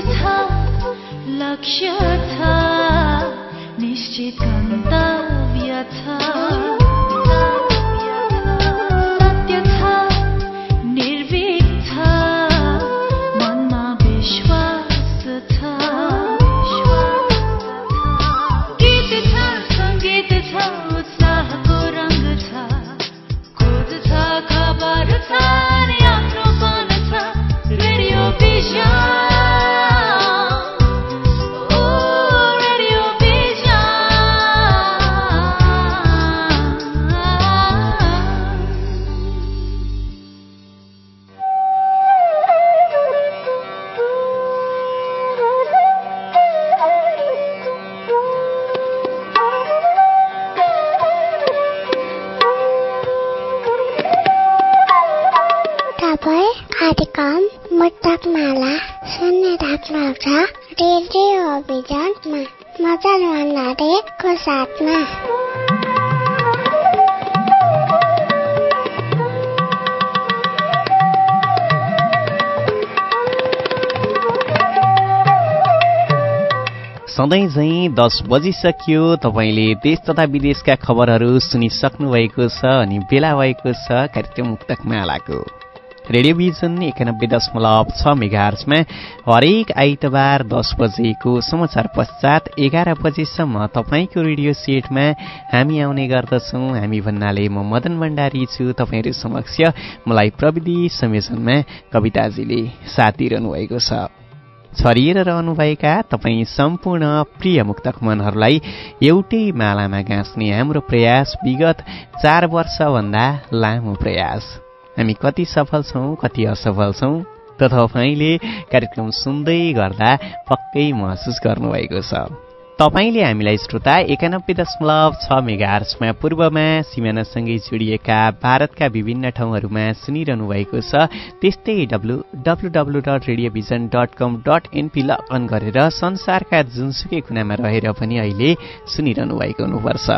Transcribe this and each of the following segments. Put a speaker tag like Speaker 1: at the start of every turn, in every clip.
Speaker 1: छ लक्ष्य छ निश्चित गन्तव्य छ सधैँ झैँ दस बजिसक्यो। तपाईँले देश तथा विदेशका खबरहरू सुनिसक्नु भएको छ अनि बेला भएको छ कार्यक्रम मुक्तक मालाको रेडियोभिजन एकानब्बे दशमलव छ मेगार्समा हरेक आइतबार दस बजेको समाचार पश्चात एघार बजेसम्म तपाईँको रेडियो सेटमा हामी आउने गर्दछौँ। हामी भन्नाले म मदन भण्डारी छु तपाईँहरू समक्ष मलाई प्रविधि संयोजनमा कविताजीले साथ दिइरहनु भएको छ। छरिएर रहनुभएका तपाईँ सम्पूर्ण प्रिय मुक्तक मनहरूलाई एउटै मालामा गाँच्ने हाम्रो प्रयास विगत चार वर्षभन्दा लामो प्रयास। हामी कति सफल छौँ कति असफल छौँ त तपाईँले कार्यक्रम सुन्दै गर्दा पक्कै महसुस गर्नुभएको छ। तपाईँले हामीलाई श्रोता एकानब्बे दशमलव छ मेगार्समा पूर्वमा सिमानासँगै जोडिएका भारतका विभिन्न ठाउँहरूमा सुनिरहनु भएको छ। त्यस्तै W W W dot radiovision dot com dot NP log in गरेर संसारका जुनसुकै कुनामा रहेर पनि अहिले सुनिरहनु भएको हुनुपर्छ।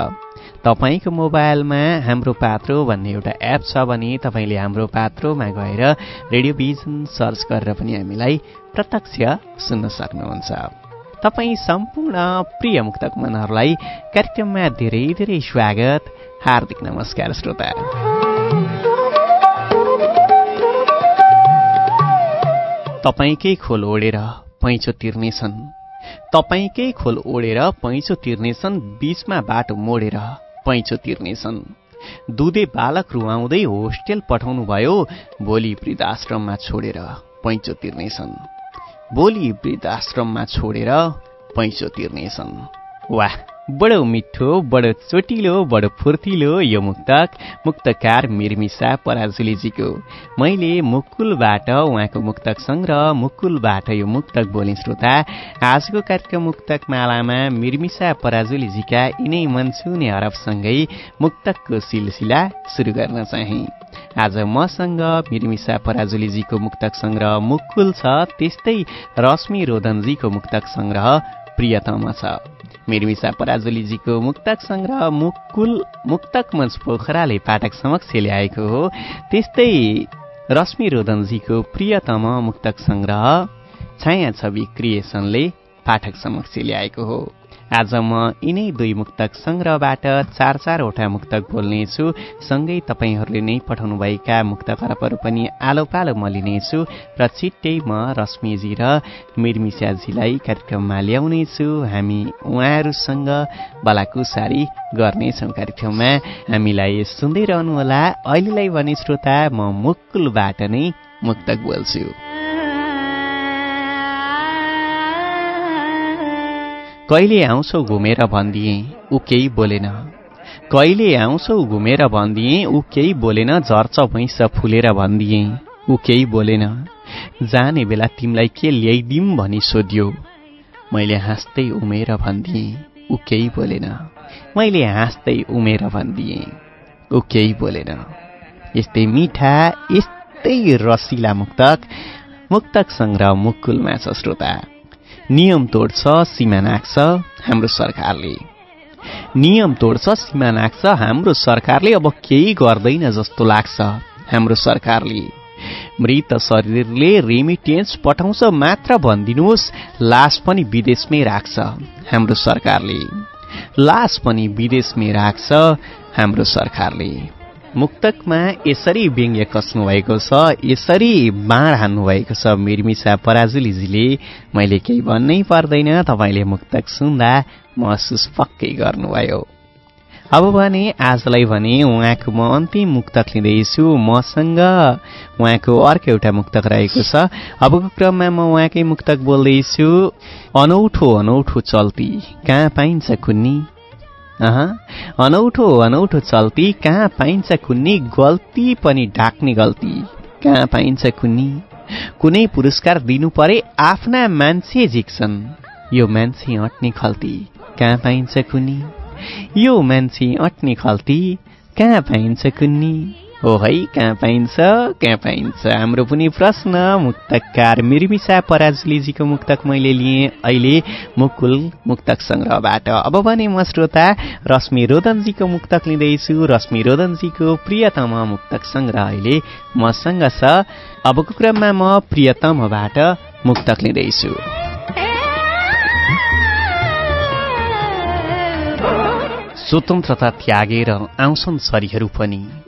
Speaker 1: तपाईँको मोबाइलमा हाम्रो पात्रो भन्ने एउटा एप छ भने तपाईँले हाम्रो पात्रोमा गएर रेडियोभिजन सर्च गरेर पनि हामीलाई प्रत्यक्ष सुन्न सक्नुहुन्छ। तपाईँ सम्पूर्ण प्रिय मुक्तक मनहरूलाई कार्यक्रममा धेरै धेरै स्वागत। हार्दिक नमस्कार श्रोता। तपाईँकै खोल ओढेर पैँचो तिर्नेछन्। तपाईँकै खोल ओढेर पैँचो तिर्नेछन् बीचमा बाटो मोडेर पैँचो तिर्नेछन्। दुधे बालक रुवाउँदै होस्टेल पठाउनु भयो भोलि वृद्धाश्रममा छोडेर पैँचो तिर्नेछन्। भोलि वृद्धाश्रममा छोडेर पैसो तिर्नेछन्। वाह बडो मिठो बडो चोटिलो बडो फुर्तिलो यो मुक्तक मुक्तकार मिर्मिसा पराजुलीजीको। मैले मुकुलबाट उहाँको मुक्तक सङ्ग्रह मुकुलबाट यो मुक्तक बोलेँ श्रोता आजको कार्यक्रम मुक्तक मालामा मिर्मिसा पराजुलीजीका यिनै मनसुने हरफसँगै मुक्तकको सिलसिला सुरु गर्न चाहे। आज मसँग मिर्मिसा पराजुलीजीको मुक्तक सङ्ग्रह मुकुल छ त्यस्तै रश्मि रोदनजीको मुक्तक सङ्ग्रह प्रियतम छ। मिर्मिसा पराजुलीजीको मुक्तक सङ्ग्रह मुकुल मुक्तक मञ्च पोखराले पाठक समक्ष ल्याएको हो। त्यस्तै रश्मि रोदनजीको प्रियतम मुक्तक सङ्ग्रह छाया छवि क्रिएसनले पाठक समक्ष ल्याएको हो। आज म यिनै दुई मुक्तक सङ्ग्रहबाट चार चारवटा मुक्तक बोल्नेछु। सँगै तपाईँहरूले नै पठाउनुभएका मुक्त खरबहरू पनि आलो पालो म लिनेछु। र छिट्टै म रश्मिजी र मिर्मिसाजीलाई कार्यक्रममा ल्याउनेछु। हामी उहाँहरूसँग बलाकुसारी गर्नेछौँ कार्यक्रममा। हामीलाई सुन्दै रहनुहोला। अहिलेलाई भने श्रोता म मुकुलबाट नै मुक्तक बोल्छु। कहिले आउँछौ घुमेर भनिदिएँ ऊ केही बोलेन। कहिले आउँछौ घुमेर भनिदिएँ ऊ केही बोलेन झर्छ भैँस फुलेर भनिदिएँ ऊ केही बोलेन। जाने बेला तिमीलाई के ल्याइदिउँ भनी सोध्यो। मैले हाँस्दै उमेर भनिदिएँ ऊ केही बोलेन। मैले हाँस्दै उमेर भनिदिएँ ऊ केही बोलेन। यस्तै मिठा यस्तै रसिला मुक्तक मुक्तक सङ्ग्रह मुकुलमा छ श्रोता। नियम तोड्छ सीमा नाक्छ हाम्रो सरकारले। नियम तोड्छ सीमा नाक्छ हाम्रो सरकारले अब केही गर्दैन जस्तो लाग्छ हाम्रो सरकारले। मृत शरीरले रेमिटेन्स पठाउँछ मात्र भनिदिनुहोस् लास पनि विदेशमै राख्छ हाम्रो सरकारले। लास पनि विदेशमै राख्छ हाम्रो सरकारले। मुक्तकमा यसरी व्यङ्ग्य कस्नु भएको छ यसरी बाँड हान्नुभएको छ। मिर्मिसा पराजुलीजीले मैले केही भन्नै पर्दैन तपाईँले मुक्तक सुन्दा महसुस पक्कै गर्नुभयो। अब भने आजलाई भने उहाँको म अन्तिम मुक्तक लिँदैछु। मसँग उहाँको अर्को एउटा मुक्तक रहेको छ। अबको क्रममा म उहाँकै मुक्तक बोल्दैछु। अनौठो अनौठो चल्ती। कहाँ पाइन्छ कुन्नी अनौठो अनौठो चल्ती कहाँ पाइन्छ कुन्नी गल्ती पनि ढाक्ने गल्ती। कहाँ पाइन्छ कुन्नी कुनै पुरस्कार दिनु परे आफ्ना मान्छे झिक्छन्। यो मान्छे अट्ने खल्ती कहाँ पाइन्छ कुन्नी यो मान्छे अट्ने खल्ती कहाँ पाइन्छ कुन्नी हो है कहाँ पाइन्छ कहाँ पाइन्छ हाम्रो पनि प्रश्न मुक्तकार मिर्मिसा पराजुलीजीको मुक्तक मैले लिएँ अहिले मुकुल मुक्तक सङ्ग्रहबाट। अब भने म श्रोता रश्मि रोदनजीको मुक्तक लिँदैछु। रश्मि रोदनजीको प्रियतम मुक्तक सङ्ग्रह अहिले मसँग छ। अबको क्रममा म प्रियतमबाट मुक्तक लिँदैछु। स्वतन्त्रता त्यागेर आउँछन् सरीहरू पनि।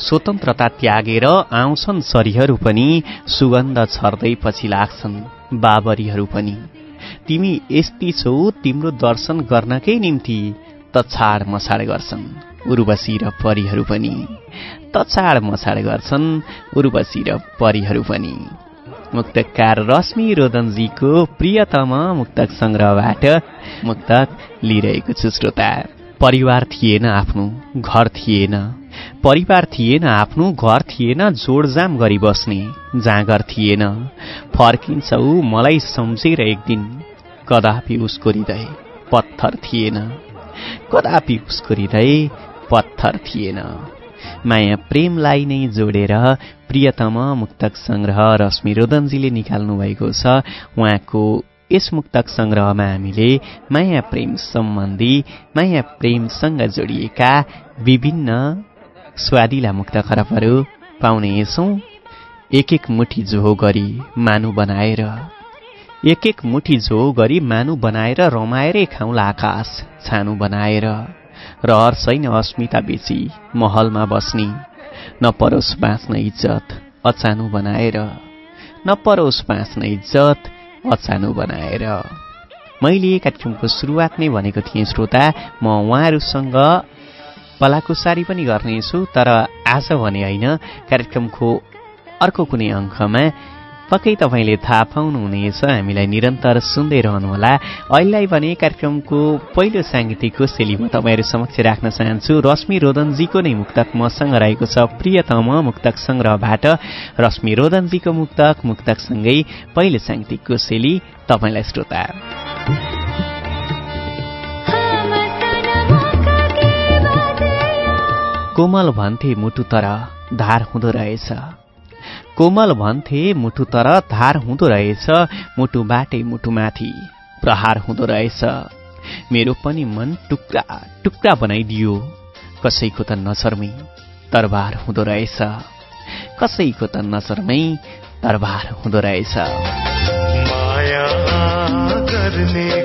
Speaker 1: स्वतन्त्रता त्यागेर आउँछन् सरीहरू पनि सुगन्ध छर्दै पछि लाग्छन् बाबरीहरू पनि। तिमी यस्ती छौ तिम्रो दर्शन गर्नकै निम्ति तछाड मछाड गर्छन् उर्वशी र परीहरू पनि। तछाड मछाड गर्छन् उर्वशी र परीहरू पनि। मुक्तकार रश्मि रोदनजीको प्रियतम मुक्तक सङ्ग्रहबाट मुक्तक लिइरहेको छु श्रोता। परिवार थिएन आफ्नो घर थिएन। परिवार थिएन आफ्नो घर थिएन जोडजाम गरी बस्ने जाँगर थिएन। फर्किन्छ ऊ मलाई सम्झेर एक दिन कदापि उसको हृदय पत्थर थिएन। कदापि उसको हृदय पत्थर थिएन। माया प्रेमलाई नै जोडेर प्रियतम मुक्तक सङ्ग्रह रश्मि रोदनजीले निकाल्नु भएको छ। उहाँको यस मुक्तक सङ्ग्रहमा हामीले माया प्रेम सम्बन्धी माया प्रेमसँग जोडिएका विभिन्न स्वादिला मुक्त खरबहरू पाउनेछौँ एक एक मुठी जोहो गरी मानु बनाएर एक एक मुठी जोहो गरी मानु बनाएर रमाएरै खाउला आकाश छानु बनाएर रहर छैन अस्मिता बेची महलमा बस्ने नपरोस् बाँच्न इज्जत अचानु बनाएर नपरोस् बाँच्न इज्जत अचानो बनाएर। मैले कार्यक्रमको सुरुवात नै भनेको थिएँ श्रोता। म उहाँहरूसँग कलाकुसारी पनि गर्नेछु तर आज भने होइन कार्यक्रमको अर्को कुनै अङ्कमा पक्कै तपाईँले थाहा पाउनुहुनेछ। हामीलाई निरन्तर सुन्दै रहनुहोला अहिलेलाई भने कार्यक्रमको पहिलो साङ्गीतिकको शैली म तपाईँहरू समक्ष राख्न चाहन्छु। रश्मि रोदनजीको नै मुक्तक मसँग रहेको छ प्रियतम मुक्तक सङ्ग्रहबाट। रश्मि रोदनजीको मुक्तक मुक्तकसँगै पहिलो साङ्गीतिकको शैली तपाईँलाई श्रोता। कोमल भन्थे मुटु तर धार हुँदो रहेछ। कोमल भन्थे मुटु तर धार हुँदो रहेछ मुटुबाटै मुटुमाथि प्रहार हुँदो रहेछ। मेरो पनि मन टुक्रा टुक्रा बनाइदियो। कसैको त नसरमै तरबार हुँदो रहेछ। कसैको त नसरमै तरबार हुँदो रहेछ। माया गर्नेको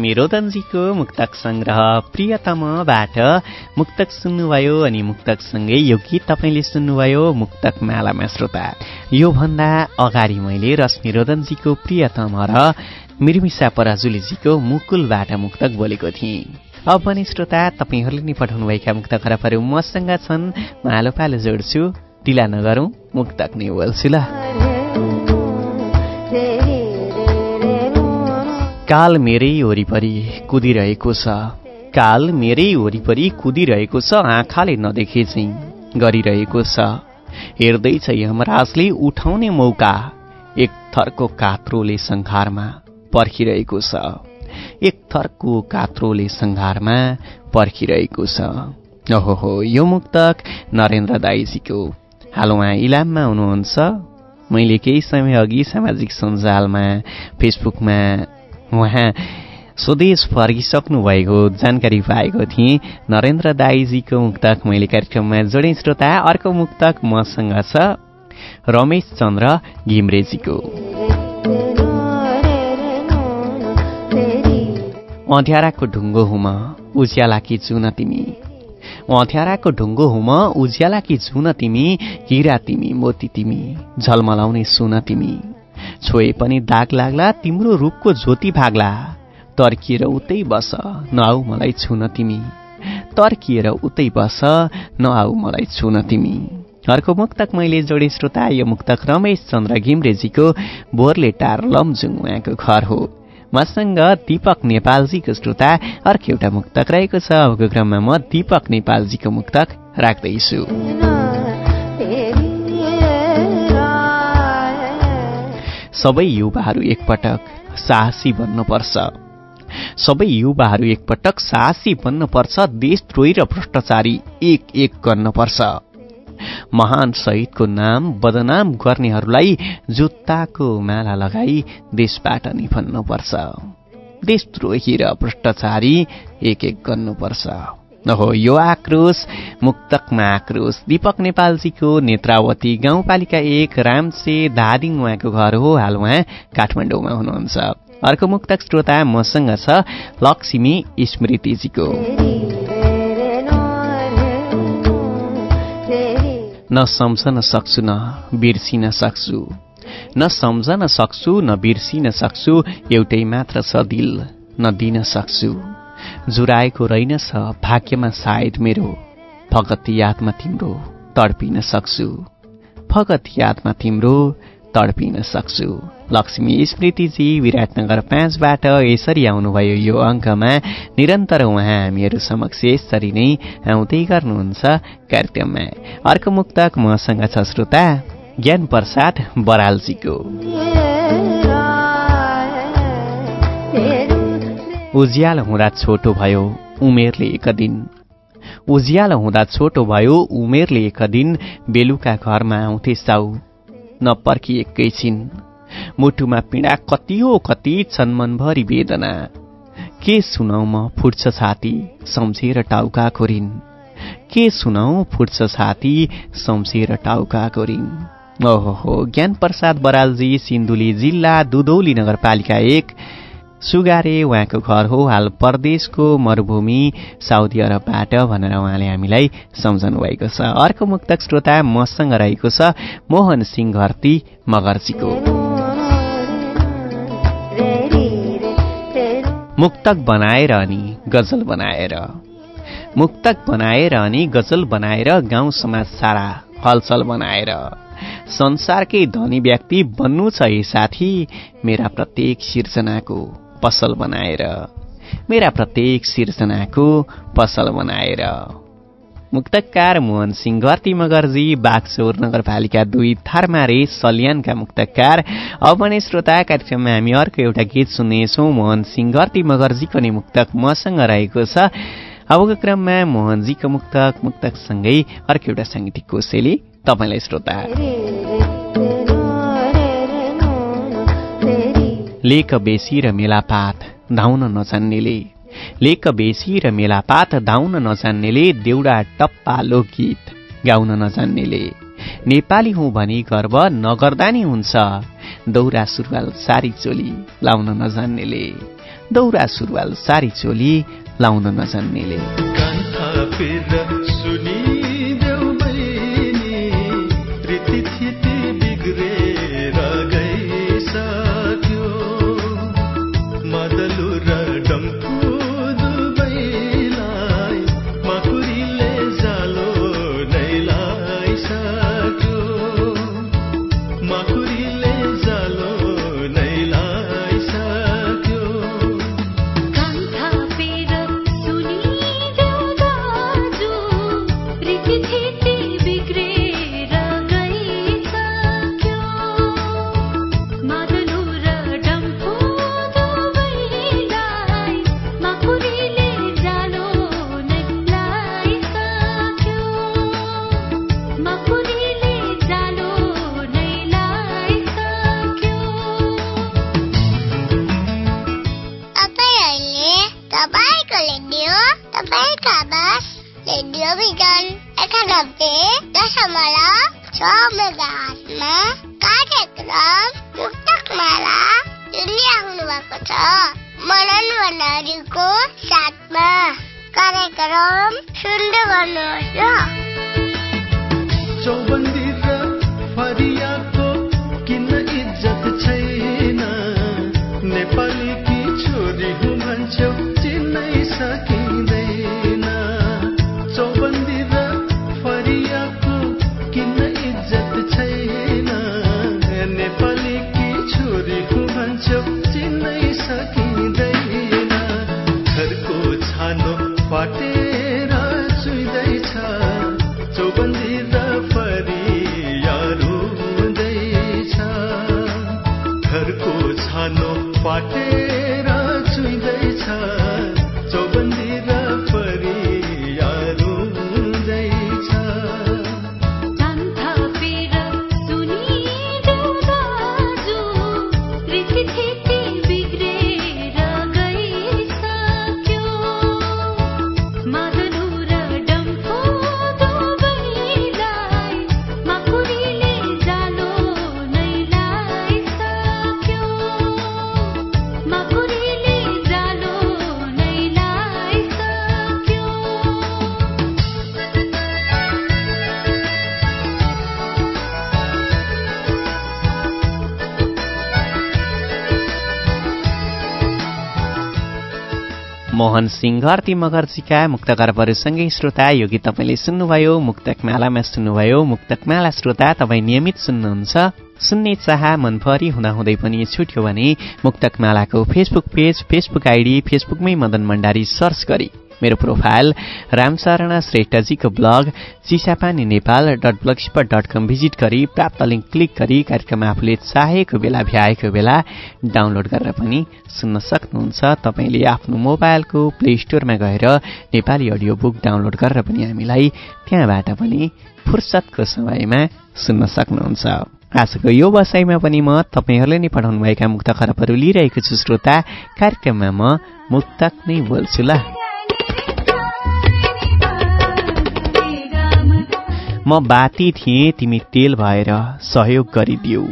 Speaker 1: रश्मि रोदनजीको मुक्तक संग्रह प्रियतमबाट मुक्तक सुन्नुभयो अनि मुक्तकसँगै यो गीत तपाईँले सुन्नुभयो मुक्तक मालामा श्रोता। योभन्दा अगाडि मैले रश्मि रोदनजीको प्रियतम र मिर्मिसा पराजुलीजीको मुकुलबाट मुक्तक बोलेको थिएँ। अब पनि श्रोता तपाईँहरूले नि पठाउनुभएका मुक्त खराबहरू मसँग छन्। म आलो पालो जोड्छु ढिला नगरौँ मुक्तक नै बोल्छु ल। काल मेरै वरिपरि कुदिरहेको छ। काल मेरै वरिपरि कुदिरहेको छ आँखाले नदेखे चाहिँ गरिरहेको छ। हेर्दैछ यमराजले उठाउने मौका एक थरको कात्रोले संहारमा पर्खिरहेको छ। एक थरको कात्रोले संहारमा पर्खिरहेको छ। ओहो यो मुक्तक नरेन्द्र दाईजीको हाल उहाँ इलाममा हुनुहुन्छ। मैले केही समय अघि सामाजिक सञ्जालमा फेसबुकमा उहाँ स्वदेश फर्किसक्नु भएको जानकारी पाएको थिएँ। नरेन्द्र दाईजीको मुक्तक मैले कार्यक्रममा जोडेँ। श्रोता अर्को मुक्तक मसँग छ रमेश चन्द्र घिम्रेजीको। अँध्याराको ढुङ्गो हुम उज्यालाकी चुन तिमी। अँध्याराको ढुङ्गो हुम उज्यालाकी चुन तिमी हिरा तिमी मोती तिमी झलमलाउने सुन तिमी। छोए पनि दाग लाग्ला तिम्रो रूपको ज्योति भाग्ला। तर्किएर उतै बस नआऊ मलाई छुन तिमी। तर्किएर उतै बस नआऊ मलाई छुन तिमी। अर्को मुक्तक मैले जोडे श्रोता यो मुक्तक रमेश चन्द्र घिम्रेजीको बोरले टार लमजुङ उहाँको घर हो। मसँग दीपक नेपालजीको श्रोता अर्को एउटा मुक्तक रहेको छ। अबको क्रममा म दीपक नेपालजीको मुक्तक राख्दैछु। सबै युवाहरू एकपटक साहसी बन्नुपर्छ। सबै युवाहरू एकपटक साहसी बन्नुपर्छ देशद्रोही र भ्रष्टाचारी एक एक गर्नुपर्छ। महान शहीदको नाम बदनाम गर्नेहरूलाई जुत्ताको माला लगाई देशबाट निफन्नुपर्छ देशद्रोही र भ्रष्टाचारी एक एक गर्नुपर्छ। हो यो आक्रोश मुक्तकमा आक्रोश दीपक नेपालजीको नेत्रावती गाउँपालिका एक रामसे धादिङ उहाँको घर हो। हाल उहाँ काठमाडौँमा हुनुहुन्छ। अर्को मुक्तक श्रोता मसँग छ लक्ष्मी स्मृतिजीको। न सम्झन सक्छु न बिर्सिन सक्छु। न सम्झन सक्छु न बिर्सिन सक्छु एउटै मात्र छ दिल न दिन सक्छु। जुराएको रहेनछ भाग्यमा सायद मेरो फगत यादमा तिम्रो तडपिन सक्छु। फगत यादमा तिम्रो तडपिन सक्छु। लक्ष्मी स्मृतिजी विराटनगर पाँचबाट यसरी आउनुभयो यो अङ्कमा। निरन्तर उहाँ हामीहरू समक्ष यसरी नै आउँदै गर्नुहुन्छ कार्यक्रममा। अर्को मुक्तक मसँग छ श्रोता ज्ञान प्रसाद बरालजीको उज्यालो हुँदा छोटो भयो उमेरले एक दिन। उज्यालो हुँदा छोटो भयो उमेरले एक दिन बेलुका घरमा आउँथे साउ। नपर्की एकैछिन मुटुमा पीडा कति हो कति छन् मनभरि वेदना। के सुनाउ म फुट्छ छाती सम्झेर टाउका कोरिन के सुनाउ फुट्छ छाती सम्झेर टाउका कोरिन ओहो ज्ञान प्रसाद बरालजी सिन्धुली जिल्ला दुधौली नगरपालिका एक सुगारे उहाँको घर हो हाल परदेशको मरुभूमि साउदी अरबबाट भनेर उहाँले हामीलाई सम्झनु भएको छ। अर्को मुक्तक श्रोता मसँग रहेको छ मोहन सिंह घरती मगर्जीको। मुक्तक बनाएर अनि गजल बनाएर मुक्तक बनाएर अनि गजल बनाएर गाउँ समाज सारा हलचल बनाएर संसारकै धनी व्यक्ति बन्नु छ है साथी मेरा प्रत्येक सिर्जनाको। पसल बनाएर मेरा प्रत्येक सिर्जनाको पसल बनाएर। मुक्तकार मोहन सिंह घरती मगर्जी बागचौर नगरपालिका दुई थारमारे सल्यानका मुक्तकार। अब भने श्रोता कार्यक्रममा हामी अर्को एउटा गीत सुन्नेछौँ। मोहन सिंह घरती मगर्जीको नै मुक्तक मसँग रहेको छ। अबको क्रममा मोहनजीको मुक्तक मुक्तकसँगै अर्को एउटा साङ्गीतिक कोसेली तपाईँलाई श्रोता। लेख बेसी र मेलापात धाउन नजान्नेले लेख बेसी र मेलापात धाउन नजान्नेले देउडा टप्पा लोकगीत गाउन नजान्नेले नेपाली हुँ भनी गर्व नगर्दा नि हुन्छ। दौरा सुरुवाल सारी चोली लाउन नजान्नेले दौरा सुरुवाल सारी चोली लाउन नजान्नेले मोहन सिंह ती मगर्जीका मुक्तकरबहरूसँगै श्रोता यो गीत तपाईँले सुन्नुभयो। मुक्तक मालामा सुन्नुभयो। मुक्तक माला श्रोता तपाईँ नियमित सुन्नुहुन्छ। सुन्ने चाह मनभरि हुँदाहुँदै पनि छुट्यो भने मुक्तक मालाको फेसबुक पेज फेसबुक आइडी फेसबुकमै मदन भण्डारी सर्च गरी मेरो profile Ramsharan श्रेष्ठजीको blog Chisapani Nepal dot blogspot dot com visit गरी प्राप्त लिङ्क क्लिक गरी कार्यक्रम आफूले चाहेको बेला भ्याएको बेला डाउनलोड गरेर पनि सुन्न सक्नुहुन्छ। तपाईँले आफ्नो मोबाइलको प्ले स्टोरमा गएर नेपाली अडियो बुक डाउनलोड गरेर पनि हामीलाई त्यहाँबाट पनि फुर्सदको समयमा सुन्न सक्नुहुन्छ। आजको यो बसाइमा पनि म तपाईँहरूले नै पठाउनुभएका मुक्त खरबहरू लिइरहेको छु। श्रोता कार्यक्रममा म मुक्तक नै बोल्छु ल। म बाती थिएँ तिमी तेल भएर सहयोग गरिदिऊ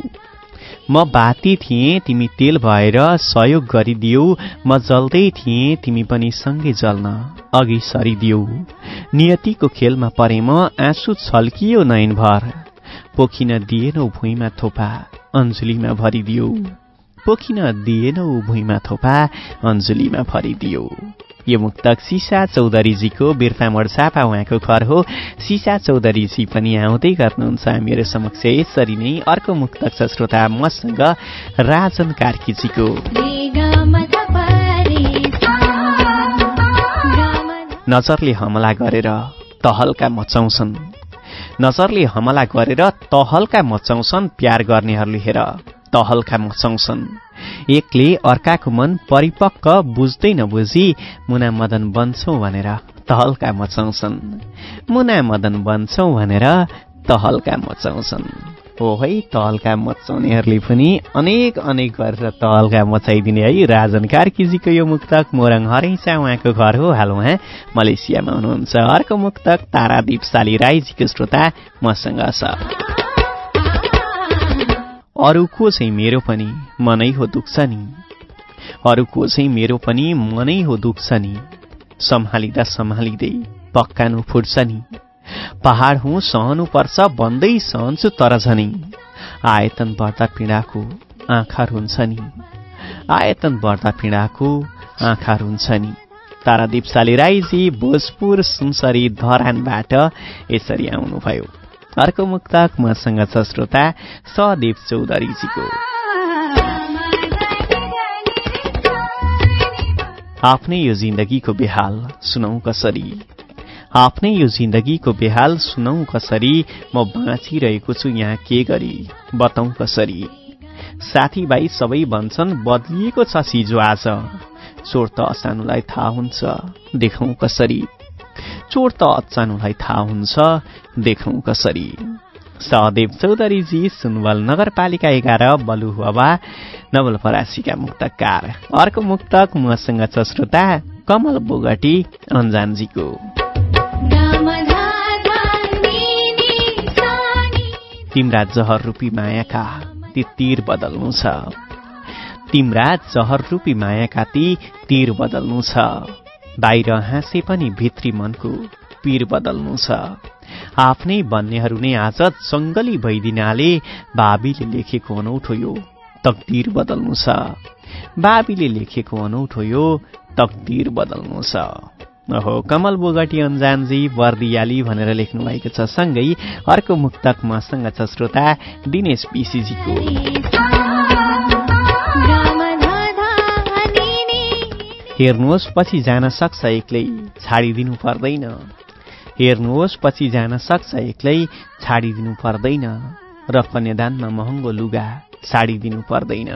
Speaker 1: म बाती थिएँ तिमी तेल भएर सहयोग गरिदिऊ म जल्दै थिएँ तिमी पनि सँगै जल्न अघि सरिदिऊ नियतिको खेलमा परे म आँसु छल्कियो नयनभर। पोखिन दिएनौ भुइँमा थोपा अञ्जुलीमा भरिदिऊ पोखिन दिएनौ भुइँमा थोपा अञ्जुलीमा भरिदिऊ यो मुक्तक सिसा चौधरीजीको बिर्तामोड सापा उहाँको घर हो। सिसा चौधरीजी पनि आउँदै गर्नुहुन्छ। हामीहरू समक्ष यसरी नै अर्को मुक्तक छ श्रोता मसँग राजन कार्कीजीको नजरले हमला गरेर तहल्का मचाउँछन्। नजरले हमला गरेर तहल्का मचाउँछन् प्यार गर्नेहरूले हेर। तहल्का मचाउँछन्। एकले अर्काको मन परिपक्व बुझ्दै नबुझी मुना मदन बन्छौ भनेर तहल्का मचाउँछन्। मुना मदन बन्छौ भनेर तहल्का मचाउँछन्। हो है तहल्का मचाउनेहरूले पनि अनेक अनेक गरेर तहल्का मचाइदिने है। राजन कार्कीजीको यो मुक्तक मोरङ हरैसा उहाँको घर हो। हाल उहाँ मलेसियामा हुनुहुन्छ। अर्को मुक्तक तारादीप साली राईजीको श्रोता मसँग छ। अरूको चाहिँ मेरो पनि मनै हो दुख्छ नि। अरूको चाहिँ मेरो पनि मनै हो दुख्छ नि। सम्हालिँदा सम्हालिँदै पक्कानु फुट्छ नि। पहाड हुँ सहनुपर्छ भन्दै सहन्छु तर झनै आयतन बढ्दा पीडाको आँखा रुन्छ नि। आयतन बढ्दा पीडाको आँखा रुन्छ नि। तारादीप साली राईजी भोजपुर सुनसरी धरानबाट यसरी आउनुभयो। अर्को मुक्तक मसँग छ श्रोता सदेव चौधरीजीको। आफ्नै यो जिन्दगीको बेहाल सुनौ कसरी? आफ्नै यो जिन्दगीको बेहाल सुनौ कसरी? म बाँचिरहेको छु यहाँ के गरी? बताउ कसरी? साथीभाइ सबै भन्छन् बदलिएको छ सिजो आज। चोर त असानुलाई थाहा हुन्छ। देखाउँ कसरी? चोर त अचानुलाई थाहा हुन्छ। देखौँ कसरी? सहदेव चौधरीजी सुनवल नगरपालिका एघार बलुहवा नवलपरासीका मुक्तकार। अर्को मुक्तक मसँग छ श्रोता कमल बोगटी अन्जानजीको। तिम्रा जहर रूपी मायाका ती तीर बदल्नु छ। तिम्रा जहर रूपी मायाका ती तीर बदल्नु छ। बाहिर हाँसे पनि भित्री मनको पीर बदल्नु छ। आफ्नै भन्नेहरू नै आज जङ्गली भइदिनाले बाबीले लेखेको अनौठो यो तकदिर बदल्नु छ। बाबीले लेखेको अनौठो यो तकदिर बदल्नु छ। ओहो कमल बोगटी अन्जानजी बर्दियाली भनेर लेख्नु भएको छ। सँगै अर्को मुक्तक मसँग छ श्रोता दिनेश पिसिजीको। हेर्नुहोस् पछि जान सक्छ एक्लै छाडिदिनु पर्दैन। हेर्नुहोस् पछि जान सक्छ एक्लै छाडिदिनु पर्दैन। र कन्यादानमा महँगो लुगा छाडिदिनु पर्दैन।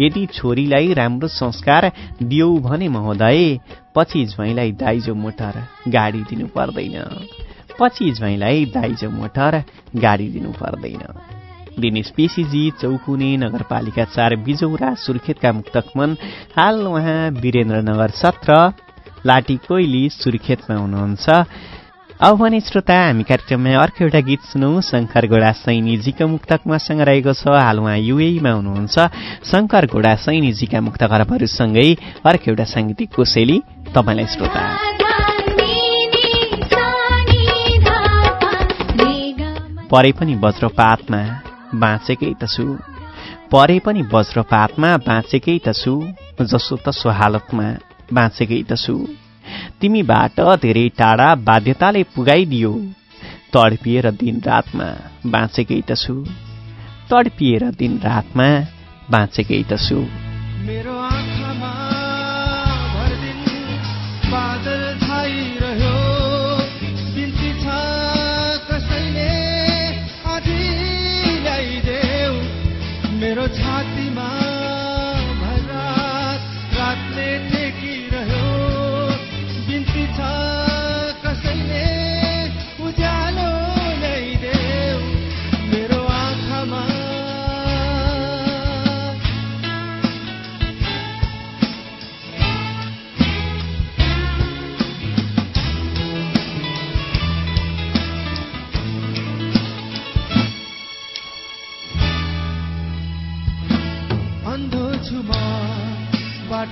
Speaker 2: यदि छोरीलाई राम्रो संस्कार दियौ भने महोदय पछि ज्वाइँलाई दाइजो मोटर गाडी दिनु पर्दैन। पछि ज्वाइँलाई दाइजो मोटर गाडी दिनु पर्दैन। दिनेश पेसीजी चौकुने नगरपालिका चार बिजौरा सुर्खेतका मुक्तकमन। हाल उहाँ वीरेन्द्रनगर सत्र लाटी कोइली सुर्खेतमा हुनुहुन्छ। अब भने श्रोता हामी कार्यक्रममा अर्को एउटा गीत सुनौ। शङ्कर गोडा सैनीजीको मुक्तक मसँग रहेको छ। हाल उहाँ युएमा हुनुहुन्छ। शङ्कर गोडा सैनीजीका मुक्त खरबहरूसँगै अर्को एउटा साङ्गीतिक कोसेली तपाईँलाई श्रोता। परे पनि वज्रपातमा बाँचेकै त छु। परे पनि वज्रपातमा बाँचेकै त छु जसो तसो हालतमा बाँचेकै त छु। तिमीबाट धेरै टाढा बाध्यताले पुगाइदियो तडपिएर दिन रातमा बाँचेकै त छु। तडपिएर दिन रातमा बाँचेकै त छु। मेरो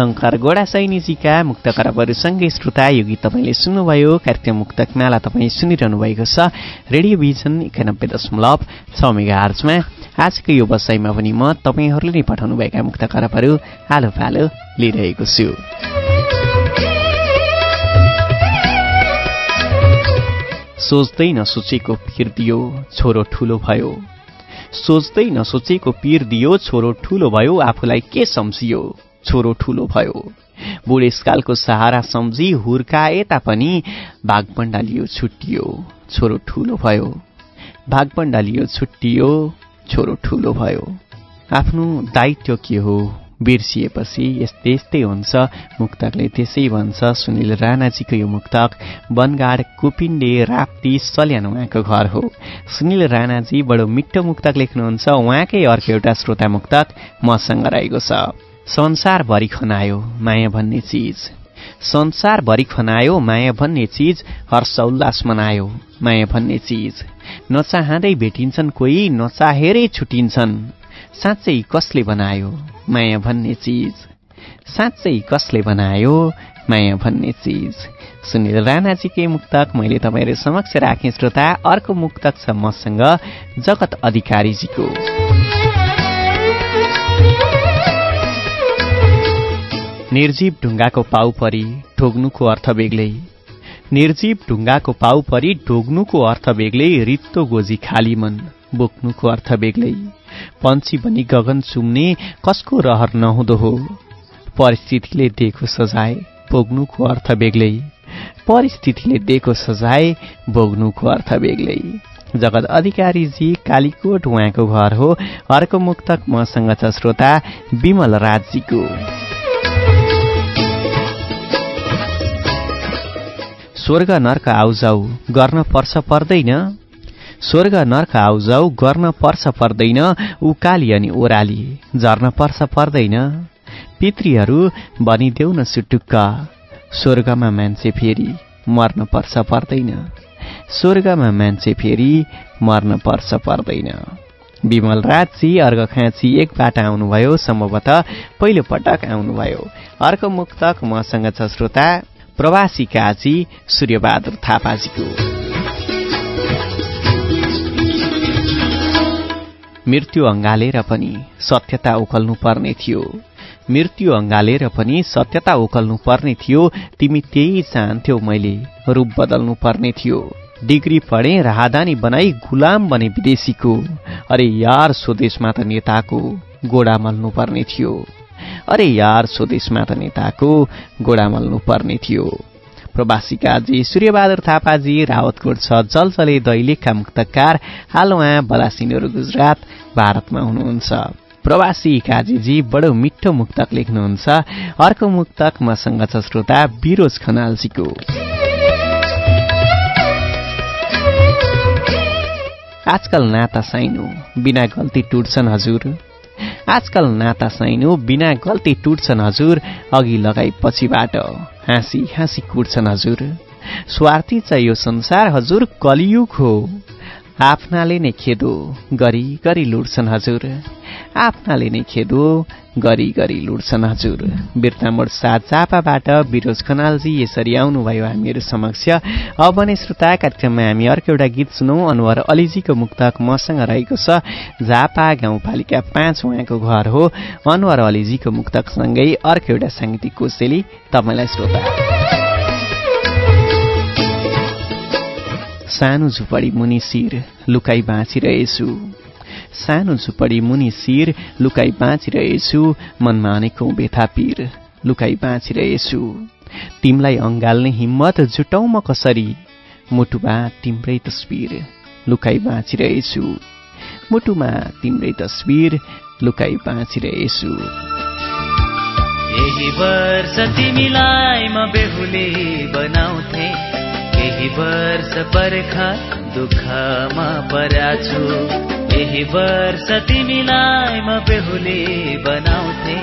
Speaker 2: शङ्कर गोडा सैनीजीका मुक्त करबहरूसँगै श्रोता यो गीत तपाईँले सुन्नुभयो कार्यक्रम मुक्तक माला तपाईँ सुनिरहनु भएको छ रेडियो भिजन एकानब्बे दशमलव छ मेगा आर्चमा आजको यो बसाइमा पनि म तपाईँहरूले नै पठाउनुभएका मुक्त करबहरू आलो फालो लिइरहेको छु सोच्दै नसोचेको पिर दियो छोरो ठुलो भयो सोच्दै नसोचेको पिर दियो छोरो ठुलो भयो आफूलाई के सम्झियो छोरो ठूलो भयो। बुढेसकालको सहारा सम्झी हुर्काए तापनि भागपण्डा लियो छुट्टियो छोरो ठूलो भयो। भागपण्डा लियो छुट्टियो छोरो ठूलो भयो। आफ्नो दायित्व के हो? बिर्सिएपछि यस्तै यस्तै हुन्छ। मुक्तकले त्यसै भन्छ सुनिल राणाजीको यो मुक्तक वनगाड कुपिण्डे राप्ती सल्यान उहाँको घर हो। सुनिल राणाजी बडो मिठो मुक्तक लेख्नुहुन्छ। उहाँकै अर्को एउटा श्रोता मुक्तक मसँग रहेको छ। संसारभरि खनायो माया भन्ने चिज।
Speaker 1: संसारभरि खनायो माया भन्ने चिज हर्ष उल्लास मनायो माया भन्ने चिज। नचाहँदै भेटिन्छन् कोही नचाहेरै छुटिन्छन्। साँच्चै कसले बनायो माया भन्ने चिज? साँच्चै कसले बनायो माया भन्ने चिज? सुनिल राणाजीकै मुक्तक? मैले तपाईँहरू समक्ष राखेँ श्रोता। अर्को मुक्तक छ मसँग जगत अधिकारीजीको। निर्जीव ढुङ्गाको पाउ परी ठोग्नुको अर्थ बेग्लै निर्जीव ढुङ्गाको पाउ परी ढोग्नुको अर्थ बेग्लै रित्तो गोजी खाली मन बोक्नुको अर्थ बेग्लै पन्छी बनी गगन चुम्ने कसको रहर नहुँदो हो? परिस्थितिले दिएको सजाय भोग्नुको अर्थ बेग्लै परिस्थितिले दिएको सजाय भोग्नुको अर्थ बेग्लै जगत अधिकारीजी कालीकोट उहाँको घर हो। अर्को मुक्तक मसँग छ श्रोता विमल राजजीको। स्वर्ग नर्क आउजाउ गर्न पर्छ पर्दैन। स्वर्ग नर्क आउजाउ गर्न पर्छ पर्दैन। उकाली अनि ओराली झर्न पर्छ पर्दैन। पितृहरू भनिदेऊ न सुटुक्क। स्वर्गमा मान्छे फेरि मर्न पर्छ पर्दैन। स्वर्गमा मान्छे फेरि मर्न पर्छ पर्दैन। विमल राजजी अर्घ खाँची एकबाट आउनुभयो सम्भवतः पहिलो पटक आउनुभयो। अर्को मुक्तक मसँग छ श्रोता। प्रवासी काजी सूर्यबहादुर थापाजीको। मृत्यु अङ्गालेर पनि सत्यता उकल्नु पर्ने थियो। मृत्यु अङ्गालेर पनि सत्यता उकल्नु पर्ने थियो। तिमी त्यही चाहन्थ्यौ मैले रूप बदल्नु पर्ने थियो। डिग्री पढे राहदानी बनाई गुलाम बने विदेशीको। अरे यार स्वदेशमा त नेताको गोडा मल्नु पर्ने थियो। अरे यार स्वदेशमा त नेताको गोडा मल्नु पर्ने थियो। प्रवासी काजी सूर्यबहादुर थापाजी रावतकोट छ जलजले दैलेखका मुक्तकार हाल उहाँ बलासिनहरू गुजरात भारतमा हुनुहुन्छ। प्रवासी काजीजी बडो मिठो मुक्तक लेख्नुहुन्छ। अर्को मुक्तक मसँग छ श्रोता बिरोज खनालजीको। आजकल नाता साइनो बिना गल्ती टुट्छन् हजुर। आजकल नाता साइनो बिना गल्ती टुट्छन् हजुर अघि लगाई पछिबाट हाँसी हाँसी कुट्छन् हजुर। स्वार्थी चाहिँ यो संसार हजुर कलियुग हो। आफ्नाले नै खेदो गरी गरी लुट्छन् हजुर। आफ्नाले नै खेदो गरी गरी लुट्छन् हजुर। बिर्तामोड सात झापाबाट बिरोज खनालजी यसरी आउनुभयो हामीहरू समक्ष। अब नै श्रोता कार्यक्रममा हामी अर्को एउटा गीत सुनौँ। अनुहार अलिजीको मुक्तक मसँग रहेको छ झापा गाउँपालिका पाँच उहाँको घर हो। अनुहार अलिजीको मुक्तकसँगै अर्को एउटा साङ्गीतिक कोसेली तपाईँलाई श्रोता सानो झुपडी मुनि शिर लुकाई बाँचिरहेछु। सानो झुपडी मुनि शिर लुकाई बाँचिरहेछु। मनमा अनेकौँ बेथा पिर लुकाई बाँचिरहेछु। तिमलाई अङ्गाल्ने हिम्मत जुटाउ म कसरी? मुटुमा तिम्रै तस्बिर लुकाई बाँचिरहेछु। मुटुमा तिम्रै तस्बिर लुकाई बाँचिरहेछु।
Speaker 3: यही वर्ष तिमीलाई म बेहुली बनाउँथे। यही वर्ष पर्खा दुःखमा पर्या छु यही वर्ष तिमीलाई म बेहुली बनाउँथे।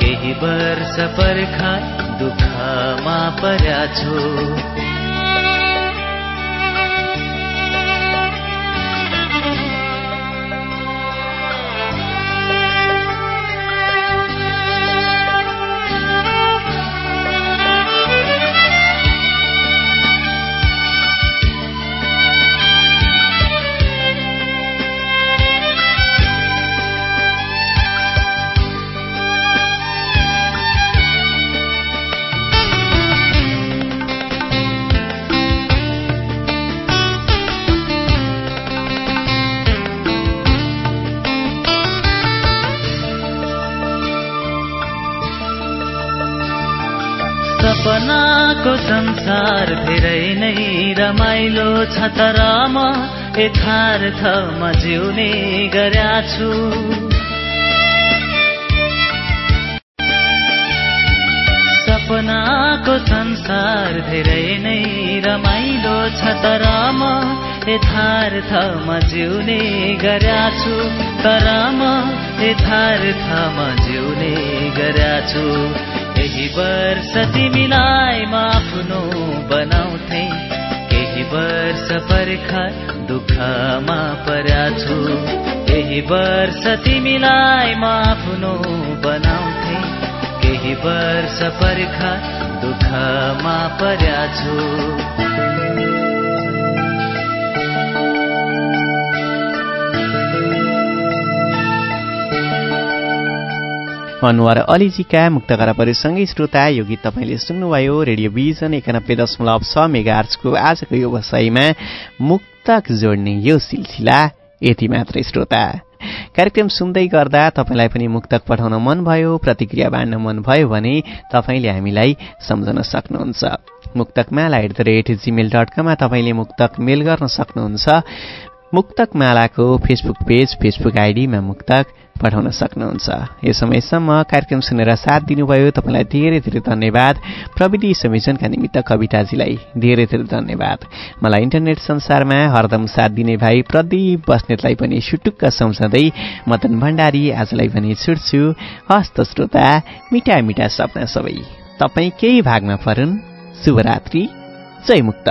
Speaker 3: केही वर्ष पर्खा दुःखमा पर्या संसार धेरै नै रमाइलो छ तर म जिउने गर्या छु। सपनाको संसार धेरै नै रमाइलो छ तर म जिउने गर्या छु। तर म जिउने गर्या छु। केही वर्ष तिमीलाई म आफ्नो बनाउँथे। केही वर्ष पर्खा दुःखमा पर्या छु। केही वर्ष तिमीलाई म आफ्नो बनाउँथे। केही वर्ष पर्खा दुःखमा पर्या
Speaker 4: अनुहार अलिजीका मुक्त परिसँगै श्रोता यो गीत तपाईँले सुन्नुभयो रेडियो भिजन एकानब्बे दशमलव छ मेगा आर्चको आजको यो वसाईमा मुक्तक जोड्ने यो सिलसिला यति मात्रै श्रोता। कार्यक्रम सुन्दै गर्दा तपाईँलाई पनि मुक्तक पठाउन मन भयो प्रतिक्रिया बाँड्न मन भयो भने तपाईँले हामीलाई सम्झन सक्नुहुन्छ। Muktakmala at the rate gmail dot कममा तपाईँले मुक्तक मेल गर्न सक्नुहुन्छ। मुक्तक मालाको फेसबुक पेज फेसबुक आइडीमा मुक्तक पठाउन सक्नुहुन्छ। यो समयसम्म कार्यक्रम सुनेर साथ दिनुभयो तपाईँलाई धेरै धेरै धन्यवाद। प्रविधि संयोजनका निमित्त कविताजीलाई धेरै धेरै धन्यवाद। मलाई इन्टरनेट संसारमा हरदम साथ दिने भाइ प्रदीप बस्नेतलाई पनि सुटुक्क सम्झँदै मदन भण्डारी आजलाई पनि छुट्छु। हस्त श्रोता मिठा मिठा सपना सबै। तपाईँ केही भागमा परुन्। शुभरात्रि। जय मुक्त